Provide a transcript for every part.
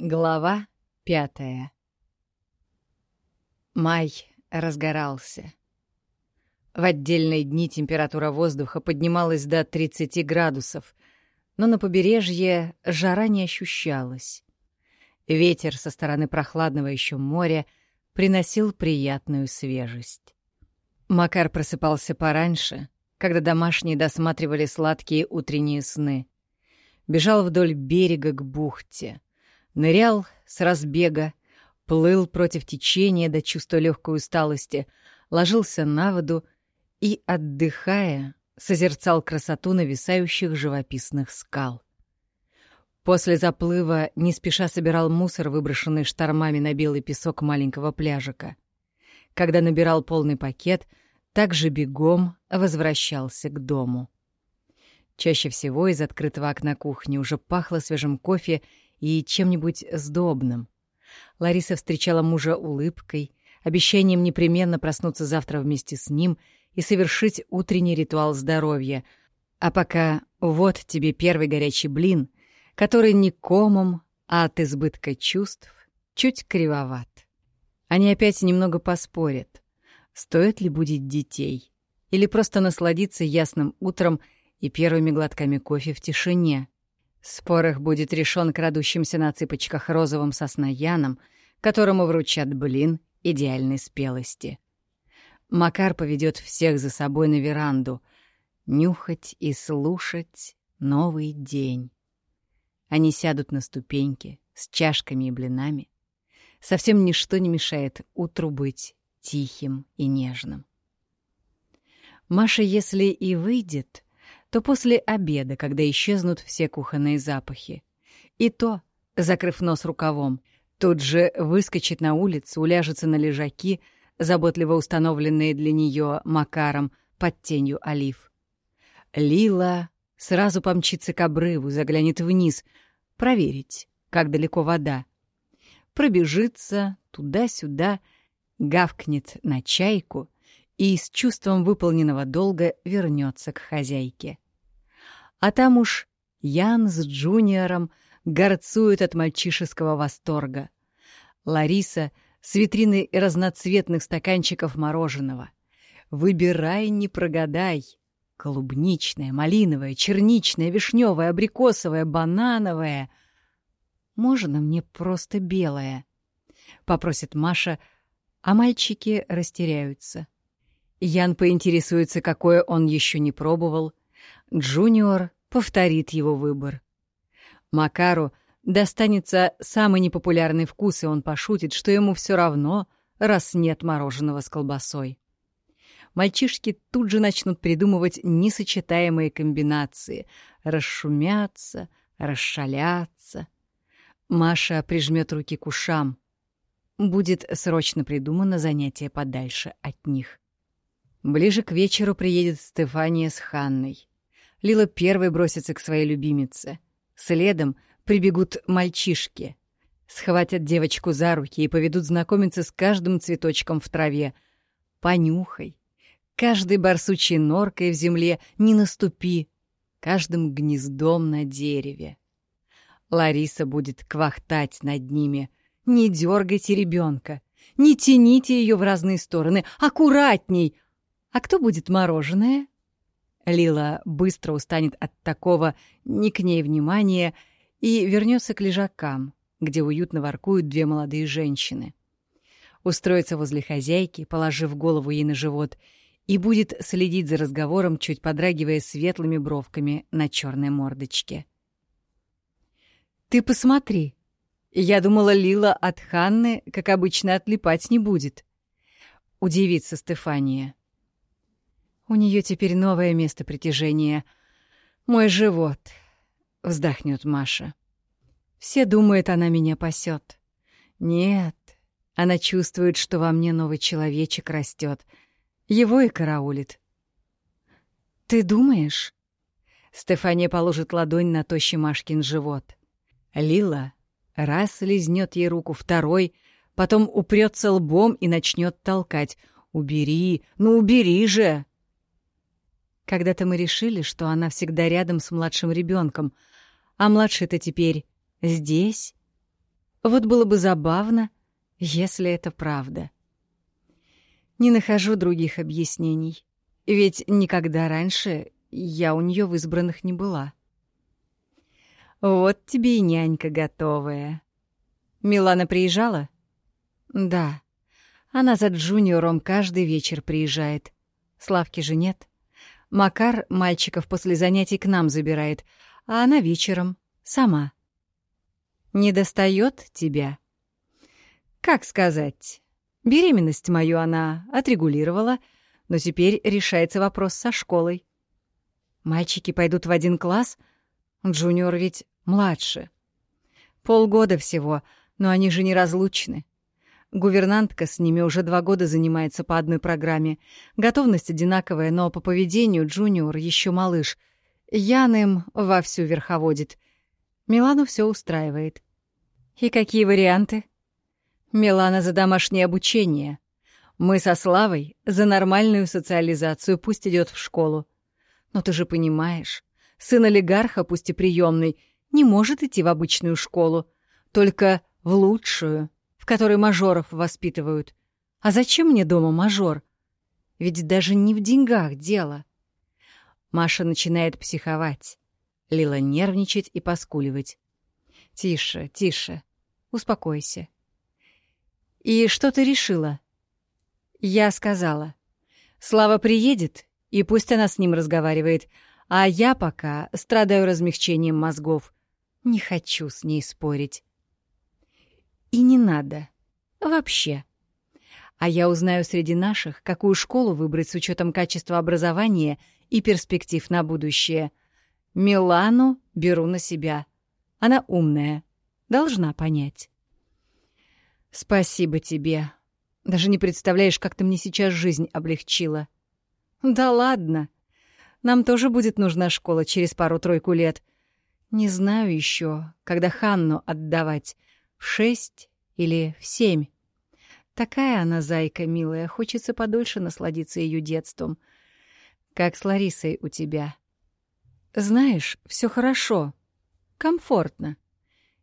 Глава пятая Май разгорался. В отдельные дни температура воздуха поднималась до 30 градусов, но на побережье жара не ощущалась. Ветер со стороны прохладного еще моря приносил приятную свежесть. Макар просыпался пораньше, когда домашние досматривали сладкие утренние сны. Бежал вдоль берега к бухте — Нырял с разбега, плыл против течения до чувства легкой усталости, ложился на воду и, отдыхая, созерцал красоту нависающих живописных скал. После заплыва не спеша собирал мусор, выброшенный штормами на белый песок маленького пляжика. Когда набирал полный пакет, также бегом возвращался к дому. Чаще всего из открытого окна кухни уже пахло свежим кофе и чем-нибудь сдобным. Лариса встречала мужа улыбкой, обещанием непременно проснуться завтра вместе с ним и совершить утренний ритуал здоровья. А пока вот тебе первый горячий блин, который не комом, а от избытка чувств чуть кривоват. Они опять немного поспорят, стоит ли будить детей или просто насладиться ясным утром и первыми глотками кофе в тишине. Спор их будет решен крадущимся на цыпочках розовым соснояном, которому вручат блин идеальной спелости. Макар поведет всех за собой на веранду, нюхать и слушать новый день. Они сядут на ступеньки с чашками и блинами. Совсем ничто не мешает утру быть тихим и нежным. Маша, если и выйдет, то после обеда, когда исчезнут все кухонные запахи. И то, закрыв нос рукавом, тут же выскочит на улицу, уляжется на лежаки, заботливо установленные для нее Макаром под тенью олив. Лила сразу помчится к обрыву, заглянет вниз, проверить, как далеко вода. Пробежится туда-сюда, гавкнет на чайку — и с чувством выполненного долга вернется к хозяйке. А там уж Ян с Джуниором горцуют от мальчишеского восторга. Лариса с витриной разноцветных стаканчиков мороженого. Выбирай, не прогадай. Клубничное, малиновое, черничное, вишневое, абрикосовое, банановое. Можно мне просто белое? Попросит Маша, а мальчики растеряются. Ян поинтересуется, какое он еще не пробовал. Джуниор повторит его выбор. Макару достанется самый непопулярный вкус, и он пошутит, что ему все равно, раз нет мороженого с колбасой. Мальчишки тут же начнут придумывать несочетаемые комбинации, расшумятся, расшалятся. Маша прижмет руки к ушам. Будет срочно придумано занятие подальше от них. Ближе к вечеру приедет Стефания с Ханной. Лила первой бросится к своей любимице. Следом прибегут мальчишки. Схватят девочку за руки и поведут знакомиться с каждым цветочком в траве. Понюхай. Каждой барсучей норкой в земле не наступи. Каждым гнездом на дереве. Лариса будет квахтать над ними. Не дергайте ребенка. Не тяните ее в разные стороны. Аккуратней! «А кто будет мороженое?» Лила быстро устанет от такого не к ней внимания и вернется к лежакам, где уютно воркуют две молодые женщины. Устроится возле хозяйки, положив голову ей на живот, и будет следить за разговором, чуть подрагивая светлыми бровками на черной мордочке. «Ты посмотри. Я думала, Лила от Ханны, как обычно, отлипать не будет». Удивится Стефания. У нее теперь новое место притяжения. Мой живот, вздохнет Маша. Все думают, она меня пасет. Нет, она чувствует, что во мне новый человечек растет. Его и караулит. Ты думаешь? Стефания положит ладонь на тощий Машкин живот. Лила раз лизнет ей руку, второй, потом упрется лбом и начнет толкать. «Убери! Ну убери же!» Когда-то мы решили, что она всегда рядом с младшим ребенком, а младший-то теперь здесь. Вот было бы забавно, если это правда. Не нахожу других объяснений, ведь никогда раньше я у нее в избранных не была. Вот тебе и нянька готовая. Милана приезжала? Да. Она за Джуниором каждый вечер приезжает. Славки же нет. Макар мальчиков после занятий к нам забирает, а она вечером, сама. Не достает тебя? Как сказать? Беременность мою она отрегулировала, но теперь решается вопрос со школой. Мальчики пойдут в один класс, Джуниор ведь младше. Полгода всего, но они же неразлучны. Гувернантка с ними уже два года занимается по одной программе. Готовность одинаковая, но по поведению Джуниор еще малыш. Ян им вовсю верховодит. Милану все устраивает. И какие варианты? Милана за домашнее обучение. Мы со Славой за нормальную социализацию, пусть идет в школу. Но ты же понимаешь, сын олигарха, пусть и приемный, не может идти в обычную школу, только в лучшую, которой мажоров воспитывают. А зачем мне дома мажор? Ведь даже не в деньгах дело. Маша начинает психовать. Лила нервничать и поскуливать. «Тише, тише. Успокойся. «И что ты решила?» Я сказала. «Слава приедет, и пусть она с ним разговаривает, а я пока страдаю размягчением мозгов. Не хочу с ней спорить». «И не надо. Вообще. А я узнаю среди наших, какую школу выбрать с учетом качества образования и перспектив на будущее. Милану беру на себя. Она умная, должна понять». «Спасибо тебе. Даже не представляешь, как ты мне сейчас жизнь облегчила». «Да ладно. Нам тоже будет нужна школа через пару-тройку лет. Не знаю еще, когда Ханну отдавать. В шесть или в семь. Такая она зайка милая, хочется подольше насладиться ее детством. Как с Ларисой у тебя. Знаешь, все хорошо, комфортно.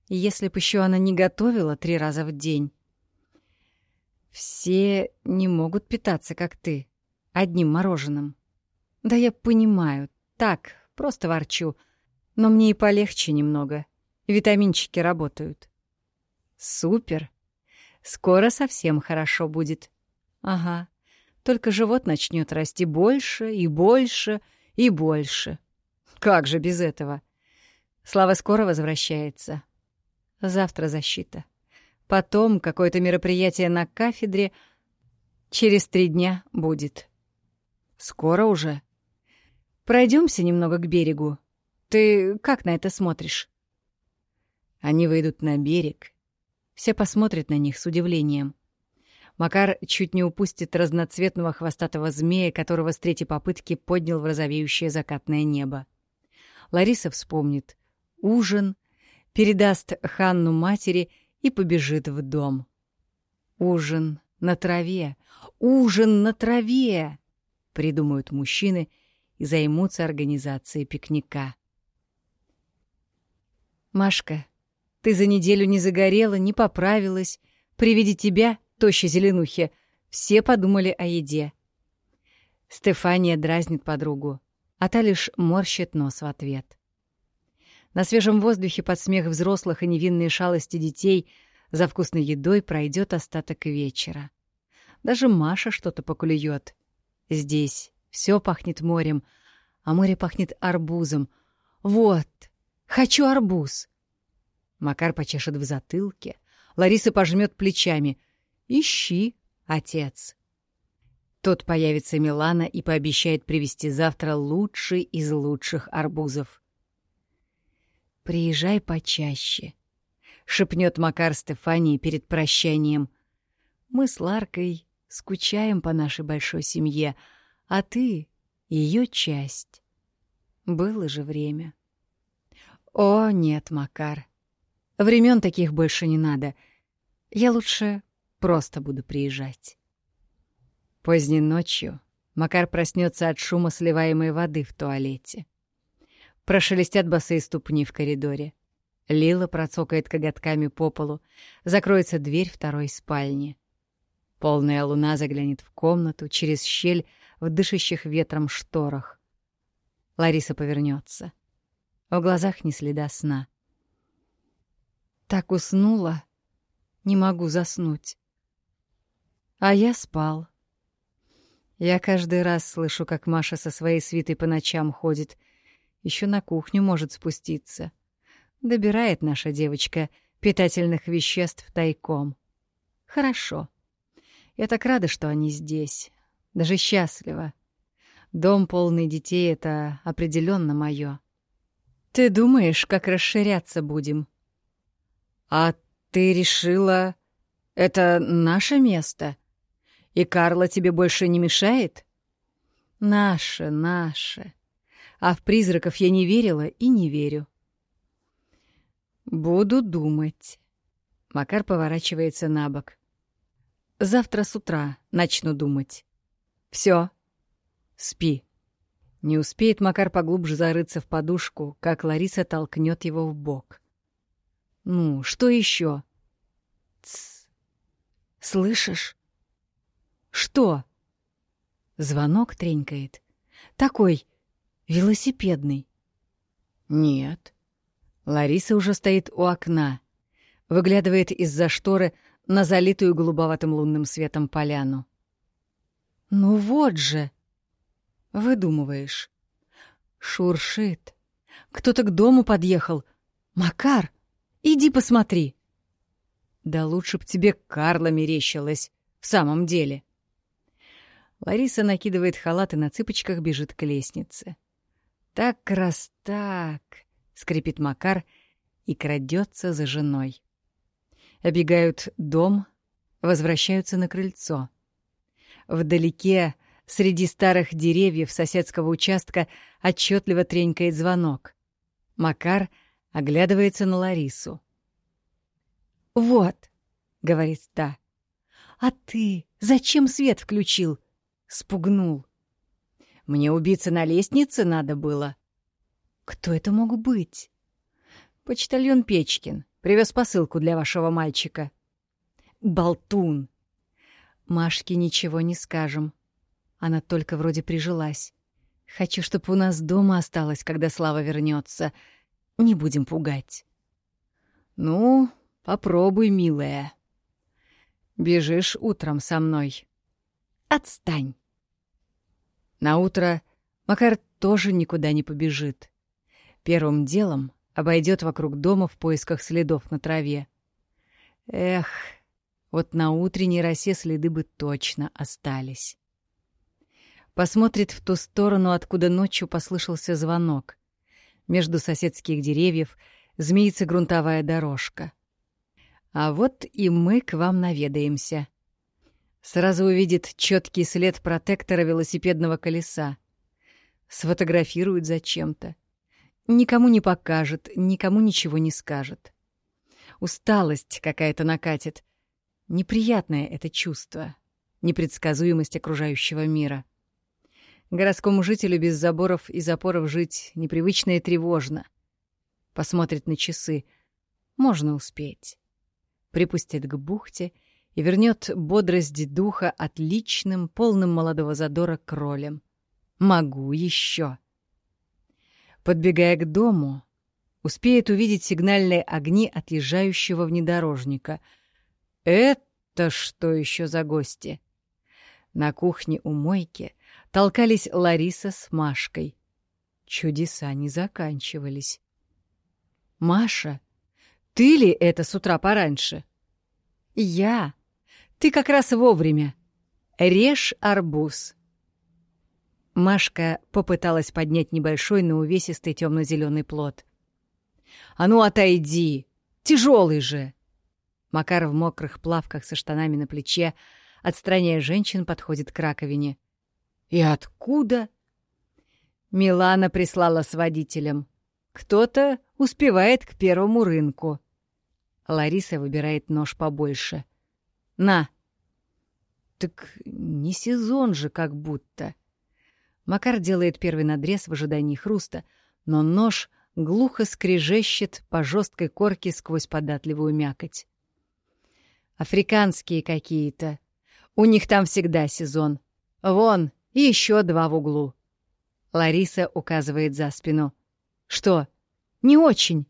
Если б еще она не готовила три раза в день. Все не могут питаться, как ты, одним мороженым. Да я понимаю, так, просто ворчу. Но мне и полегче немного. Витаминчики работают. Супер. Скоро совсем хорошо будет. Ага. Только живот начнет расти больше и больше и больше. Как же без этого? Слава скоро возвращается. Завтра защита. Потом какое-то мероприятие на кафедре. Через три дня будет. Скоро уже. Пройдемся немного к берегу. Ты как на это смотришь? Они выйдут на берег. Все посмотрят на них с удивлением. Макар чуть не упустит разноцветного хвостатого змея, которого с третьей попытки поднял в розовеющее закатное небо. Лариса вспомнит. Ужин. Передаст Ханну матери — и побежит в дом. «Ужин на траве! Ужин на траве!» — придумают мужчины и займутся организацией пикника. «Машка, ты за неделю не загорела, не поправилась. При виде тебя, тощей зеленухи, все подумали о еде». Стефания дразнит подругу, а та лишь морщит нос в ответ. На свежем воздухе под смех взрослых и невинные шалости детей за вкусной едой пройдет остаток вечера. Даже Маша что-то покулюет. Здесь все пахнет морем, а море пахнет арбузом. Вот, хочу арбуз. Макар почешет в затылке, Лариса пожмет плечами. Ищи, отец. Тот появится Милана и пообещает привезти завтра лучший из лучших арбузов. «Приезжай почаще», — шепнет Макар Стефании перед прощанием. «Мы с Ларкой скучаем по нашей большой семье, а ты — ее часть. Было же время». «О, нет, Макар, времен таких больше не надо. Я лучше просто буду приезжать». Поздней ночью Макар проснется от шума сливаемой воды в туалете. Прошелестят босые ступни в коридоре. Лила процокает коготками по полу. Закроется дверь второй спальни. Полная луна заглянет в комнату через щель в дышащих ветром шторах. Лариса повернется. В глазах не следа сна. Так уснула, не могу заснуть. А я спал. Я каждый раз слышу, как Маша со своей свитой по ночам ходит. Еще на кухню может спуститься. Добирает наша девочка питательных веществ тайком. Хорошо. Я так рада, что они здесь. Даже счастлива. Дом полный детей — это определенно мое. Ты думаешь, как расширяться будем? А ты решила, это наше место? И Карла тебе больше не мешает? Наше, наше. А в призраков я не верила и не верю. Буду думать. Макар поворачивается на бок. Завтра с утра начну думать. Все, спи. Не успеет Макар поглубже зарыться в подушку, как Лариса толкнет его в бок. Ну, что еще? Тс. Слышишь? Что? Звонок тренькает. Такой велосипедный. Нет. Лариса уже стоит у окна, выглядывает из-за шторы на залитую голубоватым лунным светом поляну. «Ну вот же!» — выдумываешь. Шуршит. Кто-то к дому подъехал. «Макар, иди посмотри!» «Да лучше б тебе Карла мерещилась, в самом деле!» Лариса накидывает халат и на цыпочках бежит к лестнице. «Так раз так!» — скрипит Макар и крадется за женой обегают дом, возвращаются на крыльцо. Вдалеке, среди старых деревьев соседского участка, отчетливо тренькает звонок. Макар оглядывается на Ларису. «Вот», — говорит та, — «а ты зачем свет включил?» Спугнул. «Мне убиться на лестнице надо было». «Кто это мог быть?» «Почтальон Печкин. Привез посылку для вашего мальчика. Болтун. Машке ничего не скажем. Она только вроде прижилась. Хочу, чтобы у нас дома осталось, когда Слава вернется. Не будем пугать. Ну, попробуй, милая. Бежишь утром со мной. Отстань. На утро Макар тоже никуда не побежит. Первым делом обойдет вокруг дома в поисках следов на траве. Эх, вот на утренней росе следы бы точно остались. Посмотрит в ту сторону, откуда ночью послышался звонок. Между соседских деревьев змеится грунтовая дорожка. А вот и мы к вам наведаемся. Сразу увидит четкий след протектора велосипедного колеса. Сфотографирует зачем-то. Никому не покажет, никому ничего не скажет. Усталость какая-то накатит. Неприятное это чувство. Непредсказуемость окружающего мира. Городскому жителю без заборов и запоров жить непривычно и тревожно. Посмотрит на часы. Можно успеть. Припустит к бухте и вернет бодрость духа отличным, полным молодого задора кролем. Могу еще. Подбегая к дому, успеет увидеть сигнальные огни отъезжающего внедорожника. Это что еще за гости? На кухне у мойки толкались Лариса с Машкой. Чудеса не заканчивались. «Маша, ты ли это с утра пораньше?» «Я. Ты как раз вовремя. Режь арбуз». Машка попыталась поднять небольшой, но увесистый темно-зеленый плод. «А ну, отойди! Тяжелый же!» Макар в мокрых плавках со штанами на плече, отстраняя женщин, подходит к раковине. «И откуда?» Милана прислала с водителем. «Кто-то успевает к первому рынку». Лариса выбирает нож побольше. «На!» «Так не сезон же как будто». Макар делает первый надрез в ожидании хруста, но нож глухо скрежещет по жесткой корке сквозь податливую мякоть. Африканские какие-то. У них там всегда сезон. Вон, и еще два в углу. Лариса указывает за спину. Что? Не очень.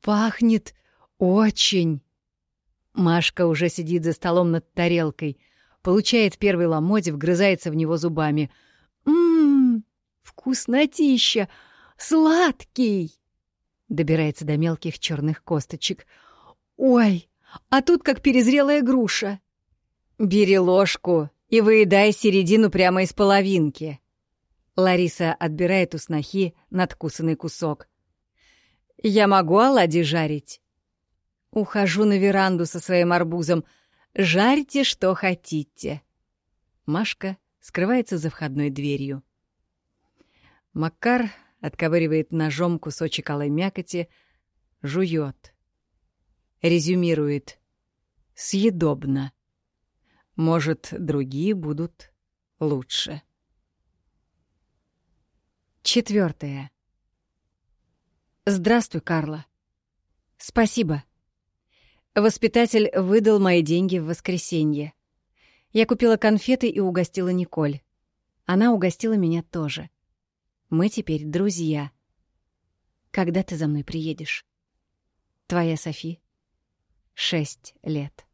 Пахнет очень. Машка уже сидит за столом над тарелкой, получает первый ломоть, вгрызается в него зубами. Ммм, вкуснотища! Сладкий! Добирается до мелких черных косточек. Ой, а тут как перезрелая груша. Бери ложку и выедай середину прямо из половинки. Лариса отбирает у снохи надкусанный кусок. «Я могу оладьи жарить?» Ухожу на веранду со своим арбузом. «Жарьте, что хотите». Машка скрывается за входной дверью. Макар отковыривает ножом кусочек алой мякоти, жует. Резюмирует. Съедобно. Может, другие будут лучше. Четвертое. Здравствуй, Карла. Спасибо. Воспитатель выдал мои деньги в воскресенье. Я купила конфеты и угостила Николь. Она угостила меня тоже. Мы теперь друзья. Когда ты за мной приедешь? Твоя Софи. Шесть лет.